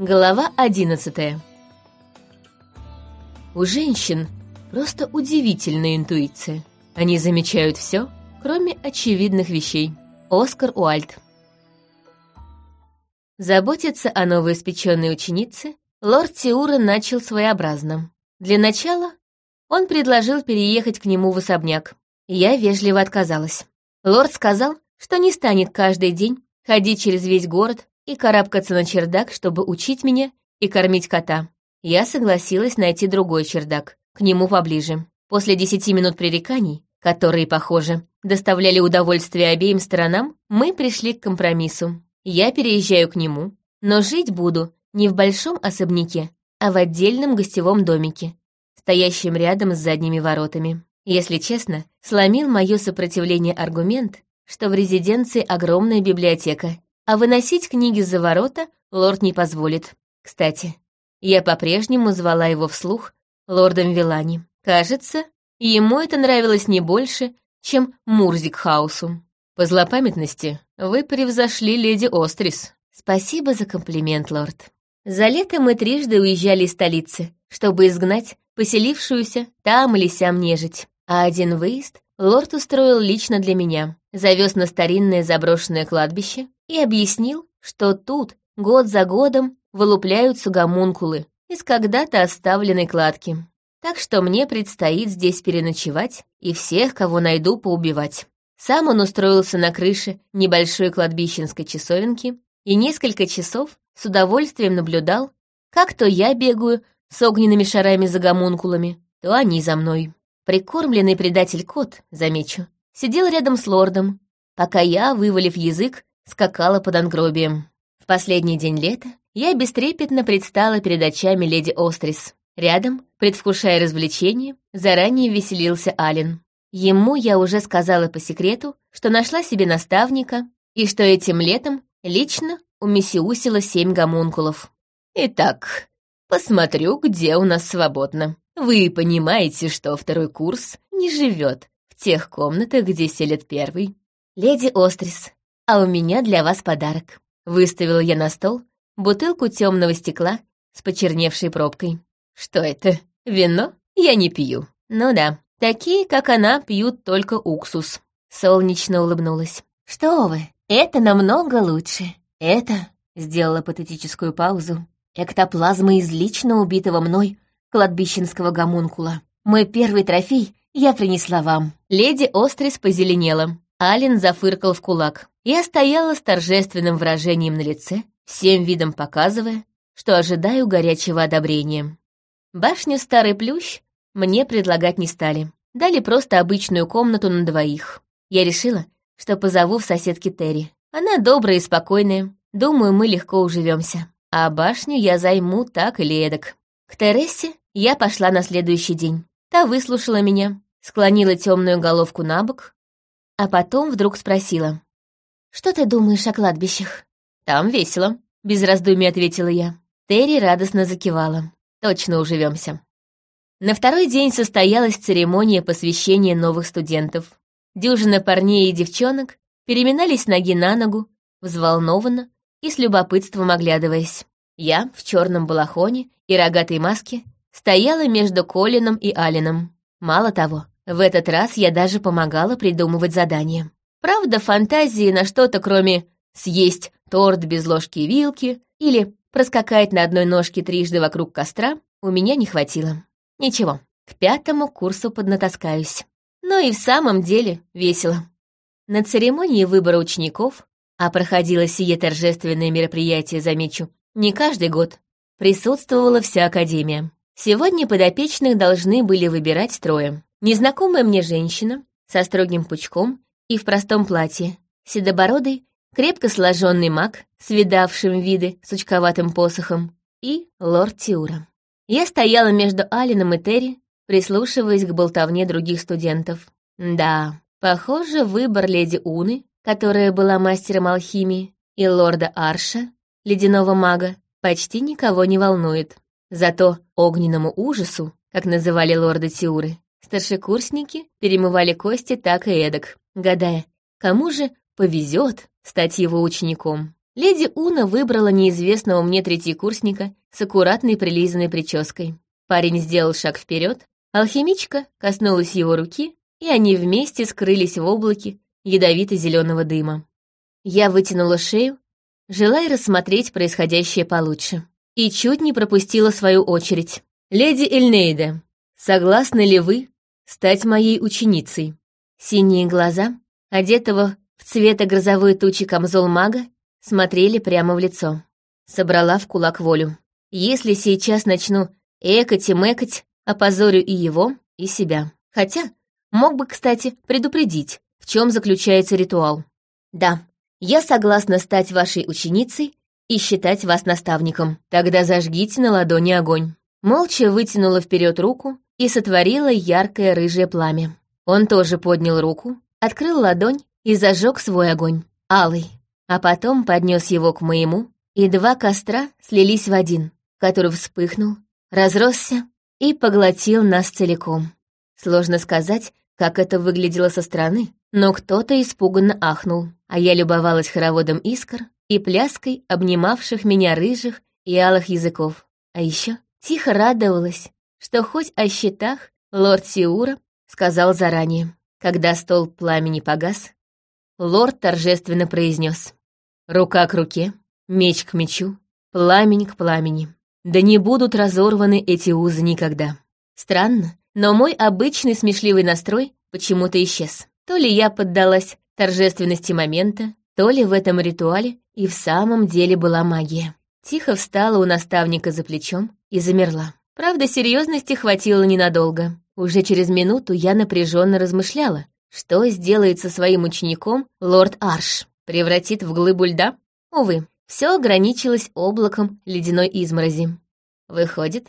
Глава одиннадцатая. У женщин просто удивительная интуиция. Они замечают все, кроме очевидных вещей. Оскар Уальд. Заботиться о новоиспеченной ученице лорд Тиура начал своеобразно. Для начала он предложил переехать к нему в особняк. Я вежливо отказалась. Лорд сказал, что не станет каждый день ходить через весь город и карабкаться на чердак, чтобы учить меня и кормить кота. Я согласилась найти другой чердак, к нему поближе. После десяти минут пререканий, которые, похоже, доставляли удовольствие обеим сторонам, мы пришли к компромиссу. Я переезжаю к нему, но жить буду не в большом особняке, а в отдельном гостевом домике, стоящем рядом с задними воротами. Если честно, сломил мое сопротивление аргумент, что в резиденции огромная библиотека, а выносить книги за ворота лорд не позволит. Кстати, я по-прежнему звала его вслух лордом Вилани. Кажется, ему это нравилось не больше, чем Мурзик Хаусу. По злопамятности вы превзошли леди Острис. Спасибо за комплимент, лорд. За лето мы трижды уезжали из столицы, чтобы изгнать поселившуюся там или сям нежить. А один выезд лорд устроил лично для меня. Завез на старинное заброшенное кладбище и объяснил, что тут год за годом вылупляются гомункулы из когда-то оставленной кладки. Так что мне предстоит здесь переночевать и всех, кого найду, поубивать. Сам он устроился на крыше небольшой кладбищенской часовенки и несколько часов с удовольствием наблюдал, как то я бегаю с огненными шарами за гомункулами, то они за мной. Прикормленный предатель-кот, замечу, сидел рядом с лордом, пока я, вывалив язык, скакала под ангробием. В последний день лета я бестрепетно предстала перед очами леди Острис. Рядом, предвкушая развлечение, заранее веселился Ален. Ему я уже сказала по секрету, что нашла себе наставника и что этим летом лично умесиусила семь гомункулов. Итак, посмотрю, где у нас свободно. Вы понимаете, что второй курс не живет в тех комнатах, где селят первый. Леди Острис, а у меня для вас подарок. Выставила я на стол бутылку темного стекла с почерневшей пробкой. Что это? Вино? Я не пью. Ну да, такие, как она, пьют только уксус. Солнечно улыбнулась. Что вы, это намного лучше. Это, сделала патетическую паузу, эктоплазма из лично убитого мной кладбищенского гомункула. Мой первый трофей я принесла вам. Леди Острис позеленела. Ален зафыркал в кулак. Я стояла с торжественным выражением на лице, всем видом показывая, что ожидаю горячего одобрения. Башню Старый Плющ мне предлагать не стали. Дали просто обычную комнату на двоих. Я решила, что позову в соседки Терри. Она добрая и спокойная. Думаю, мы легко уживемся. А башню я займу так или эдак. К Тересе я пошла на следующий день. Та выслушала меня, склонила темную головку на бок, а потом вдруг спросила. «Что ты думаешь о кладбищах?» «Там весело», — без раздумий ответила я. Терри радостно закивала. «Точно уживемся». На второй день состоялась церемония посвящения новых студентов. Дюжина парней и девчонок переминались ноги на ногу, взволнованно и с любопытством оглядываясь. Я в черном балахоне и рогатой маске стояла между Колином и Алином. Мало того, в этот раз я даже помогала придумывать задания. Правда, фантазии на что-то, кроме съесть торт без ложки и вилки или проскакать на одной ножке трижды вокруг костра, у меня не хватило. Ничего, к пятому курсу поднатаскаюсь. Но и в самом деле весело. На церемонии выбора учеников, а проходило сие торжественное мероприятие, замечу, не каждый год, присутствовала вся Академия. Сегодня подопечных должны были выбирать строем. Незнакомая мне женщина со строгим пучком и в простом платье, седобородый, крепко сложенный маг с видавшим виды сучковатым посохом и лорд Тиура. Я стояла между Алином и Терри, прислушиваясь к болтовне других студентов. Да, похоже, выбор леди Уны, которая была мастером алхимии, и лорда Арша, ледяного мага, почти никого не волнует. Зато огненному ужасу, как называли лорда Тиуры, старшекурсники перемывали кости так и эдак, гадая, кому же повезет стать его учеником. Леди Уна выбрала неизвестного мне третьекурсника с аккуратной прилизанной прической. Парень сделал шаг вперед, алхимичка коснулась его руки, и они вместе скрылись в облаке ядовито-зеленого дыма. Я вытянула шею, желая рассмотреть происходящее получше, и чуть не пропустила свою очередь. «Леди Эльнейда, согласны ли вы стать моей ученицей?» Синие глаза, одетого в цвета грозовой тучи камзол мага, смотрели прямо в лицо. Собрала в кулак волю. Если сейчас начну экать и мэкать, опозорю и его, и себя. Хотя, мог бы, кстати, предупредить, в чем заключается ритуал. Да, я согласна стать вашей ученицей и считать вас наставником. Тогда зажгите на ладони огонь. Молча вытянула вперед руку и сотворила яркое рыжее пламя. Он тоже поднял руку, открыл ладонь и зажег свой огонь, алый а потом поднес его к моему, и два костра слились в один, который вспыхнул, разросся и поглотил нас целиком. Сложно сказать, как это выглядело со стороны, но кто-то испуганно ахнул, а я любовалась хороводом искр и пляской обнимавших меня рыжих и алых языков. А еще тихо радовалась, что хоть о счетах лорд Сиура сказал заранее. Когда стол пламени погас, лорд торжественно произнес: Рука к руке, меч к мечу, пламень к пламени. Да не будут разорваны эти узы никогда. Странно, но мой обычный смешливый настрой почему-то исчез. То ли я поддалась торжественности момента, то ли в этом ритуале и в самом деле была магия. Тихо встала у наставника за плечом и замерла. Правда, серьезности хватило ненадолго. Уже через минуту я напряженно размышляла, что сделает со своим учеником лорд Арш. Превратит в глыбу льда? Увы, все ограничилось облаком ледяной изморози. Выходит,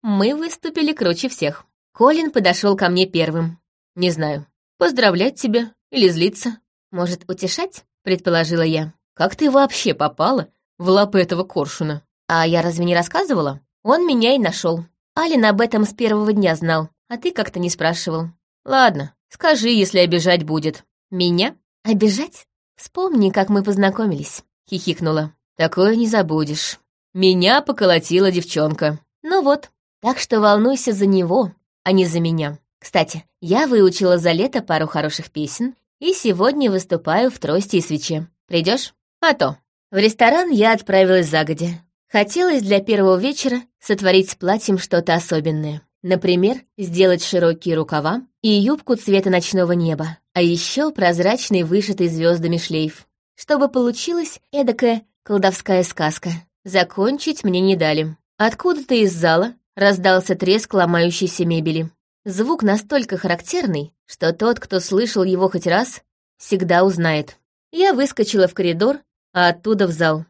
мы выступили круче всех. Колин подошел ко мне первым. Не знаю, поздравлять тебя или злиться. Может, утешать? Предположила я. Как ты вообще попала в лапы этого коршуна? А я разве не рассказывала? Он меня и нашел. Алин об этом с первого дня знал, а ты как-то не спрашивал. Ладно, скажи, если обижать будет. Меня? Обижать? «Вспомни, как мы познакомились», — хихикнула. «Такое не забудешь. Меня поколотила девчонка». «Ну вот, так что волнуйся за него, а не за меня. Кстати, я выучила за лето пару хороших песен и сегодня выступаю в трости и свече. Придешь? А то. В ресторан я отправилась загодя. Хотелось для первого вечера сотворить с платьем что-то особенное. Например, сделать широкие рукава и юбку цвета ночного неба, а еще прозрачный вышитый звездами шлейф, чтобы получилась эдакая колдовская сказка. Закончить мне не дали. Откуда-то из зала раздался треск ломающейся мебели. Звук настолько характерный, что тот, кто слышал его хоть раз, всегда узнает. Я выскочила в коридор, а оттуда в зал.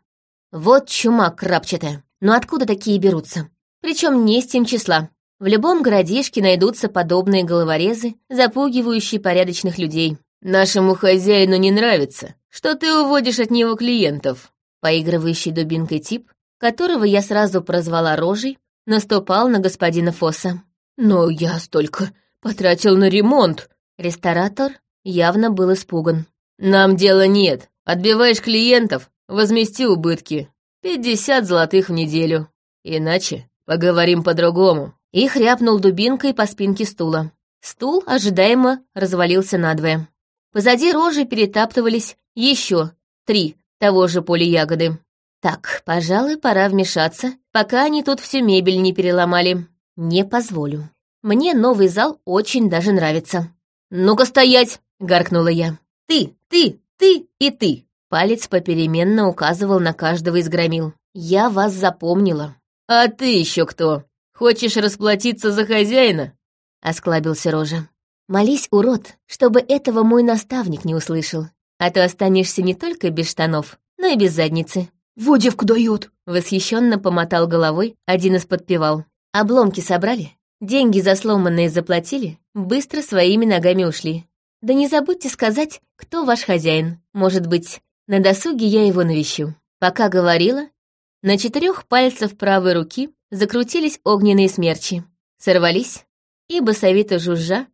Вот чума крапчатая. Но откуда такие берутся? Причем не с тем числа. В любом городишке найдутся подобные головорезы, запугивающие порядочных людей. «Нашему хозяину не нравится, что ты уводишь от него клиентов», поигрывающий дубинкой тип, которого я сразу прозвала Рожей, наступал на господина Фосса. «Но я столько потратил на ремонт!» Ресторатор явно был испуган. «Нам дела нет. Отбиваешь клиентов, возмести убытки. Пятьдесят золотых в неделю. Иначе поговорим по-другому» и хряпнул дубинкой по спинке стула. Стул ожидаемо развалился надвое. Позади рожи перетаптывались еще три того же поля ягоды. Так, пожалуй, пора вмешаться, пока они тут всю мебель не переломали. Не позволю. Мне новый зал очень даже нравится. «Ну-ка стоять!» — гаркнула я. «Ты, ты, ты и ты!» Палец попеременно указывал на каждого из громил. «Я вас запомнила». «А ты еще кто?» Хочешь расплатиться за хозяина?» — осклабился Рожа. «Молись, урод, чтобы этого мой наставник не услышал, а то останешься не только без штанов, но и без задницы». «Во девку дает!» — восхищенно помотал головой один из подпевал. «Обломки собрали, деньги за сломанные заплатили, быстро своими ногами ушли. Да не забудьте сказать, кто ваш хозяин. Может быть, на досуге я его навещу». Пока говорила, на четырех пальцах правой руки закрутились огненные смерчи, сорвались и, басовито жужжа,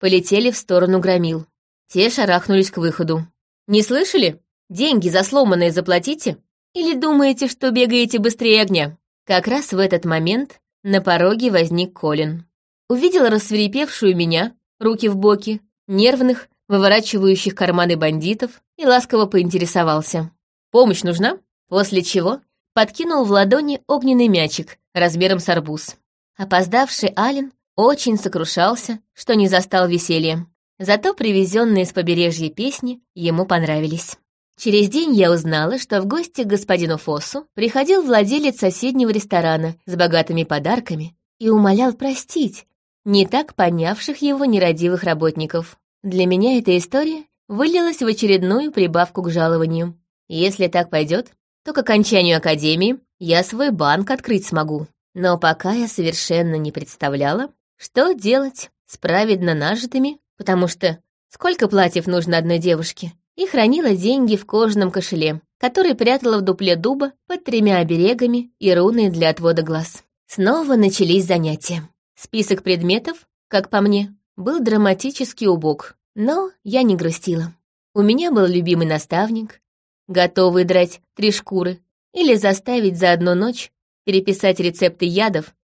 полетели в сторону громил. Те шарахнулись к выходу. «Не слышали? Деньги за сломанные заплатите!» Или думаете, что бегаете быстрее огня?» Как раз в этот момент на пороге возник Колин. Увидел рассверепевшую меня, руки в боки, нервных, выворачивающих карманы бандитов, и ласково поинтересовался. «Помощь нужна?» После чего подкинул в ладони огненный мячик размером с арбуз. Опоздавший Ален очень сокрушался, что не застал веселья. Зато привезенные с побережья песни ему понравились. Через день я узнала, что в гости к господину Фоссу приходил владелец соседнего ресторана с богатыми подарками и умолял простить не так понявших его нерадивых работников. Для меня эта история вылилась в очередную прибавку к жалованию. Если так пойдет, то к окончанию академии я свой банк открыть смогу. Но пока я совершенно не представляла, что делать с праведно нажитыми, потому что сколько платьев нужно одной девушке, и хранила деньги в кожаном кошеле, который прятала в дупле дуба под тремя оберегами и руной для отвода глаз. Снова начались занятия. Список предметов, как по мне, был драматически убог, но я не грустила. У меня был любимый наставник, готовый драть три шкуры или заставить за одну ночь переписать рецепты ядов,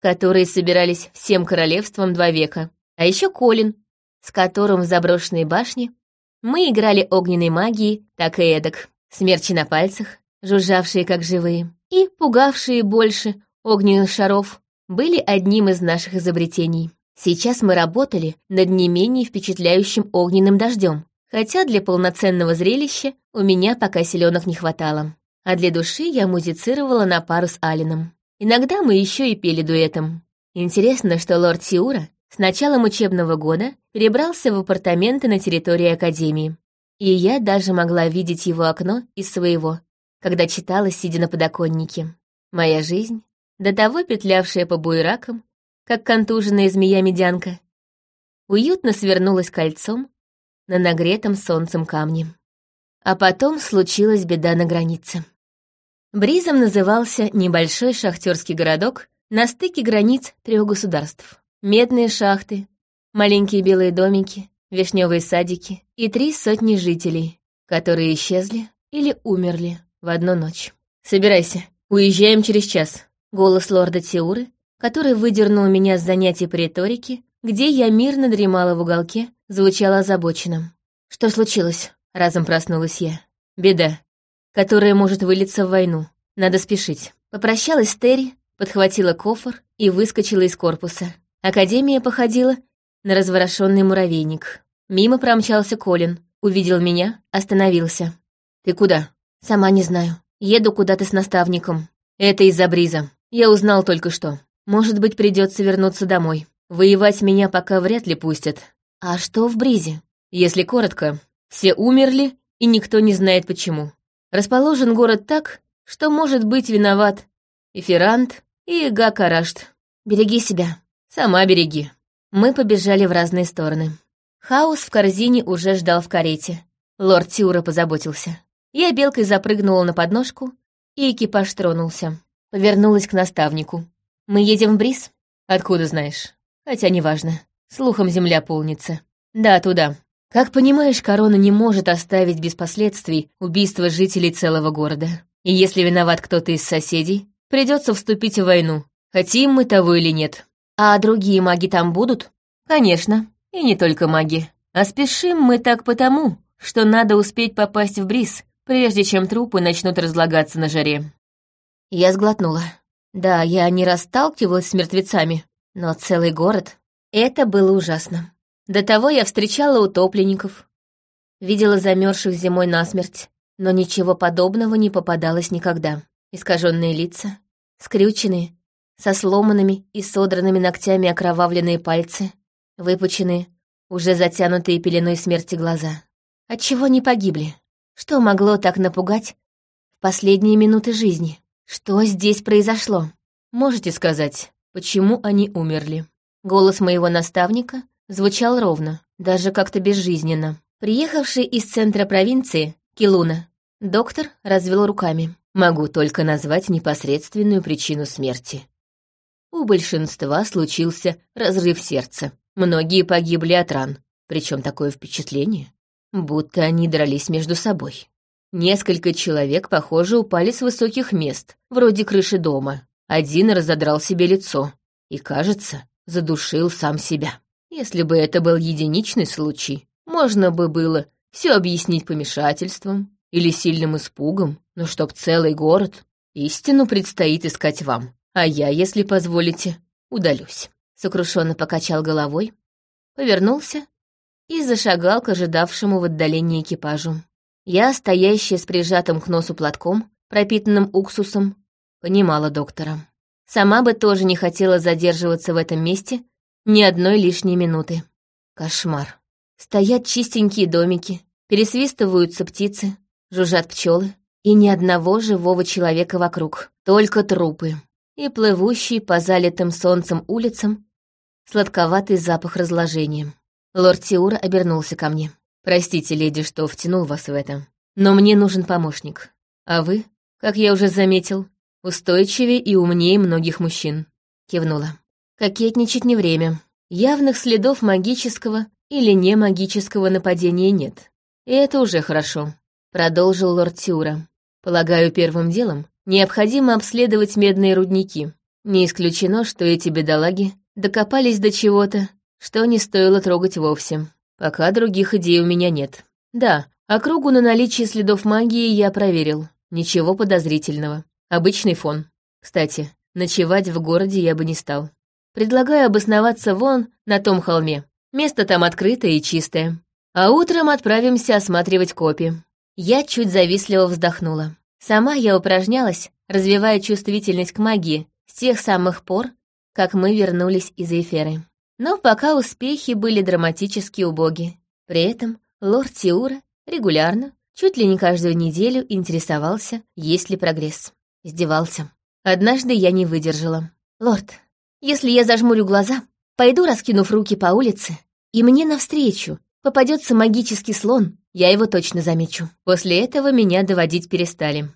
которые собирались всем королевством два века. А еще Колин, с которым в заброшенной башне мы играли огненной магией, так и эдак. Смерчи на пальцах, жужжавшие как живые, и пугавшие больше огненных шаров, были одним из наших изобретений. Сейчас мы работали над не менее впечатляющим огненным дождем, хотя для полноценного зрелища у меня пока селенок не хватало. А для души я музицировала на пару с Алином. Иногда мы еще и пели дуэтом. Интересно, что лорд Сиура с началом учебного года перебрался в апартаменты на территории Академии. И я даже могла видеть его окно из своего, когда читала, сидя на подоконнике. Моя жизнь, до того петлявшая по буеракам, как контуженная змея-медянка, уютно свернулась кольцом на нагретом солнцем камне. А потом случилась беда на границе. Бризом назывался небольшой шахтерский городок на стыке границ трех государств. Медные шахты, маленькие белые домики, вишневые садики и три сотни жителей, которые исчезли или умерли в одну ночь. «Собирайся, уезжаем через час». Голос лорда Тиуры который выдернул меня с занятий по риторике, где я мирно дремала в уголке, звучал озабоченным. «Что случилось?» — разом проснулась я. «Беда, которая может вылиться в войну. Надо спешить». Попрощалась Терри, подхватила кофр и выскочила из корпуса. Академия походила на разворошенный муравейник. Мимо промчался Колин, увидел меня, остановился. «Ты куда?» «Сама не знаю. Еду куда-то с наставником. Это из-за Бриза. Я узнал только что. Может быть, придется вернуться домой. Воевать меня пока вряд ли пустят. А что в Бризе? Если коротко, все умерли, и никто не знает почему. Расположен город так, что может быть виноват и Феррант, и Гакарашт. Береги себя. Сама береги. Мы побежали в разные стороны. Хаос в корзине уже ждал в карете. Лорд Тиура позаботился. Я белкой запрыгнула на подножку, и экипаж тронулся. Повернулась к наставнику. «Мы едем в Бриз?» «Откуда знаешь?» «Хотя неважно. Слухом земля полнится». «Да, туда. Как понимаешь, корона не может оставить без последствий убийство жителей целого города. И если виноват кто-то из соседей, придется вступить в войну, хотим мы того или нет. А другие маги там будут? Конечно. И не только маги. А спешим мы так потому, что надо успеть попасть в Бриз, прежде чем трупы начнут разлагаться на жаре. Я сглотнула. Да, я не расталкивалась с мертвецами, но целый город — это было ужасно. До того я встречала утопленников, видела замерзших зимой насмерть, но ничего подобного не попадалось никогда. Искаженные лица, скрюченные, со сломанными и содранными ногтями окровавленные пальцы, выпученные, уже затянутые пеленой смерти глаза. Отчего не погибли? Что могло так напугать в последние минуты жизни? Что здесь произошло? Можете сказать, почему они умерли? Голос моего наставника звучал ровно, даже как-то безжизненно. Приехавший из центра провинции, Килуна, доктор развел руками. Могу только назвать непосредственную причину смерти. У большинства случился разрыв сердца. Многие погибли от ран, причем такое впечатление, будто они дрались между собой. Несколько человек, похоже, упали с высоких мест, вроде крыши дома. Один разодрал себе лицо и, кажется, задушил сам себя. Если бы это был единичный случай, можно бы было все объяснить помешательством или сильным испугом, но чтоб целый город, истину предстоит искать вам, а я, если позволите, удалюсь. Сокрушенно покачал головой, повернулся и зашагал к ожидавшему в отдалении экипажу. Я, стоящая с прижатым к носу платком, пропитанным уксусом, понимала доктора. Сама бы тоже не хотела задерживаться в этом месте ни одной лишней минуты. Кошмар. Стоят чистенькие домики, пересвистываются птицы, жужжат пчелы, и ни одного живого человека вокруг, только трупы. И плывущий по залитым солнцем улицам сладковатый запах разложения. Лорд Тиура обернулся ко мне. «Простите, леди, что втянул вас в это. Но мне нужен помощник. А вы, как я уже заметил, устойчивее и умнее многих мужчин». Кивнула. Кокетничать не время. Явных следов магического или не магического нападения нет. И это уже хорошо. Продолжил лорд Тиура. Полагаю, первым делом необходимо обследовать медные рудники. Не исключено, что эти бедолаги докопались до чего-то, что не стоило трогать вовсе. Пока других идей у меня нет. Да, округу на наличие следов магии я проверил. Ничего подозрительного. Обычный фон. Кстати, ночевать в городе я бы не стал. Предлагаю обосноваться вон, на том холме. Место там открытое и чистое. А утром отправимся осматривать копи. Я чуть завистливо вздохнула. Сама я упражнялась, развивая чувствительность к магии с тех самых пор, как мы вернулись из Эферы. Но пока успехи были драматически убоги. При этом лорд Тиура регулярно, чуть ли не каждую неделю интересовался, есть ли прогресс. Издевался. Однажды я не выдержала. «Лорд, если я зажмурю глаза, пойду, раскинув руки по улице, и мне навстречу попадется магический слон, я его точно замечу». После этого меня доводить перестали.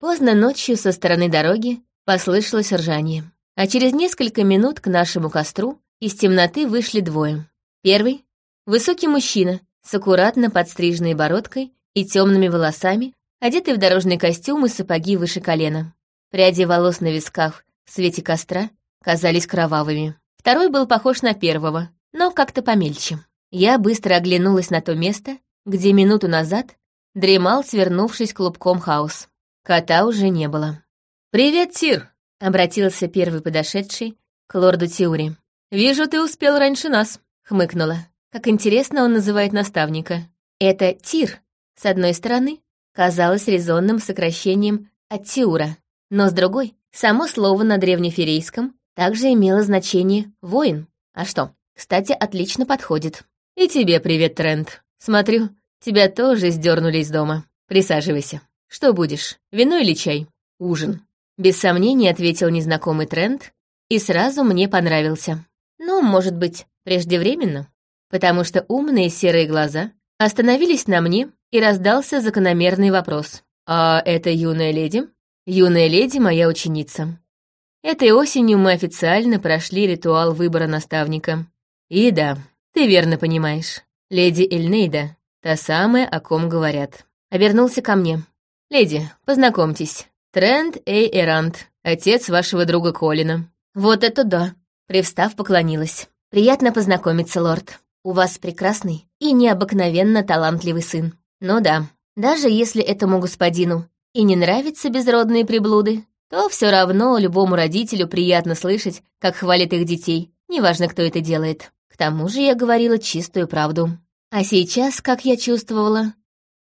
Поздно ночью со стороны дороги послышалось ржание. А через несколько минут к нашему костру из темноты вышли двое. Первый — высокий мужчина с аккуратно подстриженной бородкой и темными волосами, одетый в дорожный костюм и сапоги выше колена. Пряди волос на висках в свете костра казались кровавыми. Второй был похож на первого, но как-то помельче. Я быстро оглянулась на то место, где минуту назад дремал, свернувшись клубком хаос. Кота уже не было. «Привет, Тир!» — обратился первый подошедший к лорду Тиури. «Вижу, ты успел раньше нас», — хмыкнула. Как интересно он называет наставника. Это Тир, с одной стороны, казалось резонным сокращением от Тиура, но с другой, само слово на древнеферейском также имело значение «воин». А что, кстати, отлично подходит. «И тебе привет, Трент. Смотрю, тебя тоже сдернули из дома. Присаживайся. Что будешь, вино или чай?» «Ужин». Без сомнений ответил незнакомый Трент и сразу мне понравился. Ну, может быть, преждевременно, потому что умные серые глаза остановились на мне, и раздался закономерный вопрос. «А это юная леди?» «Юная леди — моя ученица. Этой осенью мы официально прошли ритуал выбора наставника. И да, ты верно понимаешь, леди Эльнейда, та самая, о ком говорят. Обернулся ко мне. «Леди, познакомьтесь, Трент Эй Эрант, отец вашего друга Колина». «Вот это да!» Привстав, поклонилась. «Приятно познакомиться, лорд. У вас прекрасный и необыкновенно талантливый сын. Ну да, даже если этому господину и не нравятся безродные приблуды, то все равно любому родителю приятно слышать, как хвалят их детей, неважно, кто это делает. К тому же я говорила чистую правду. А сейчас, как я чувствовала,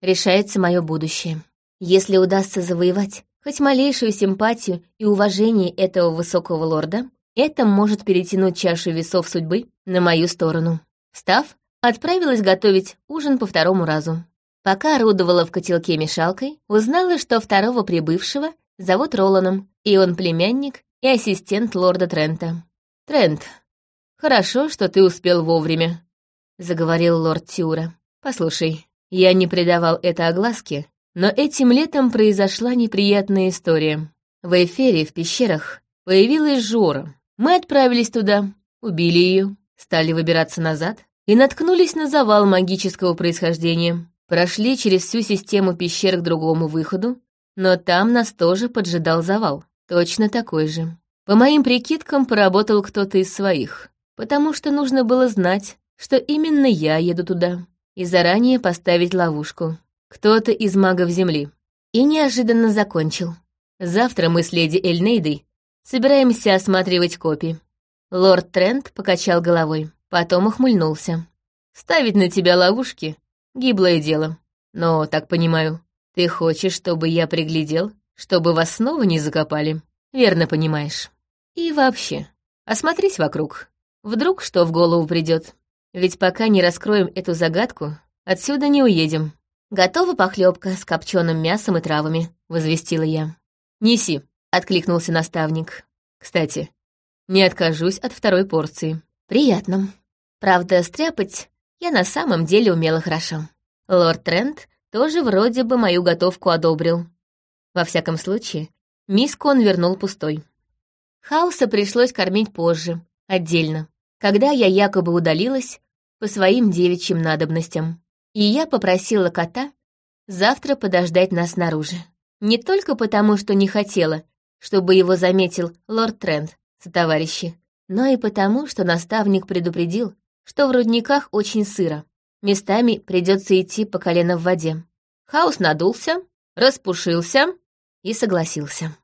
решается мое будущее. Если удастся завоевать хоть малейшую симпатию и уважение этого высокого лорда, это может перетянуть чашу весов судьбы на мою сторону. Став, отправилась готовить ужин по второму разу. Пока орудовала в котелке мешалкой, узнала, что второго прибывшего зовут Роланом, и он племянник и ассистент лорда Трента. «Трент, хорошо, что ты успел вовремя», — заговорил лорд Тюра. «Послушай, я не придавал это огласке, но этим летом произошла неприятная история. В Эфире, в пещерах, появилась Жора, мы отправились туда, убили ее, стали выбираться назад и наткнулись на завал магического происхождения. Прошли через всю систему пещер к другому выходу, но там нас тоже поджидал завал, точно такой же. По моим прикидкам, поработал кто-то из своих, потому что нужно было знать, что именно я еду туда, и заранее поставить ловушку. Кто-то из магов Земли. И неожиданно закончил. Завтра мы с леди Эльнейдой собираемся осматривать копии. Лорд Трент покачал головой, потом ухмыльнулся. «Ставить на тебя ловушки — гиблое дело. Но, так понимаю, ты хочешь, чтобы я приглядел, чтобы вас снова не закопали? Верно понимаешь. И вообще, осмотрись вокруг. Вдруг что в голову придет. Ведь пока не раскроем эту загадку, отсюда не уедем. Готова похлебка с копченым мясом и травами, возвестила я. Неси, откликнулся наставник. Кстати, не откажусь от второй порции. Приятно. Правда, стряпать я на самом деле умела хорошо. Лорд Трент тоже вроде бы мою готовку одобрил. Во всяком случае, миску он вернул пустой. Хауса пришлось кормить позже, отдельно, когда я якобы удалилась по своим девичьим надобностям. И я попросила кота завтра подождать нас снаружи. Не только потому, что не хотела, чтобы его заметил лорд Трент товарищи, но и потому, что наставник предупредил, что в рудниках очень сыро. Местами придется идти по колено в воде. Хаос надулся, распушился и согласился.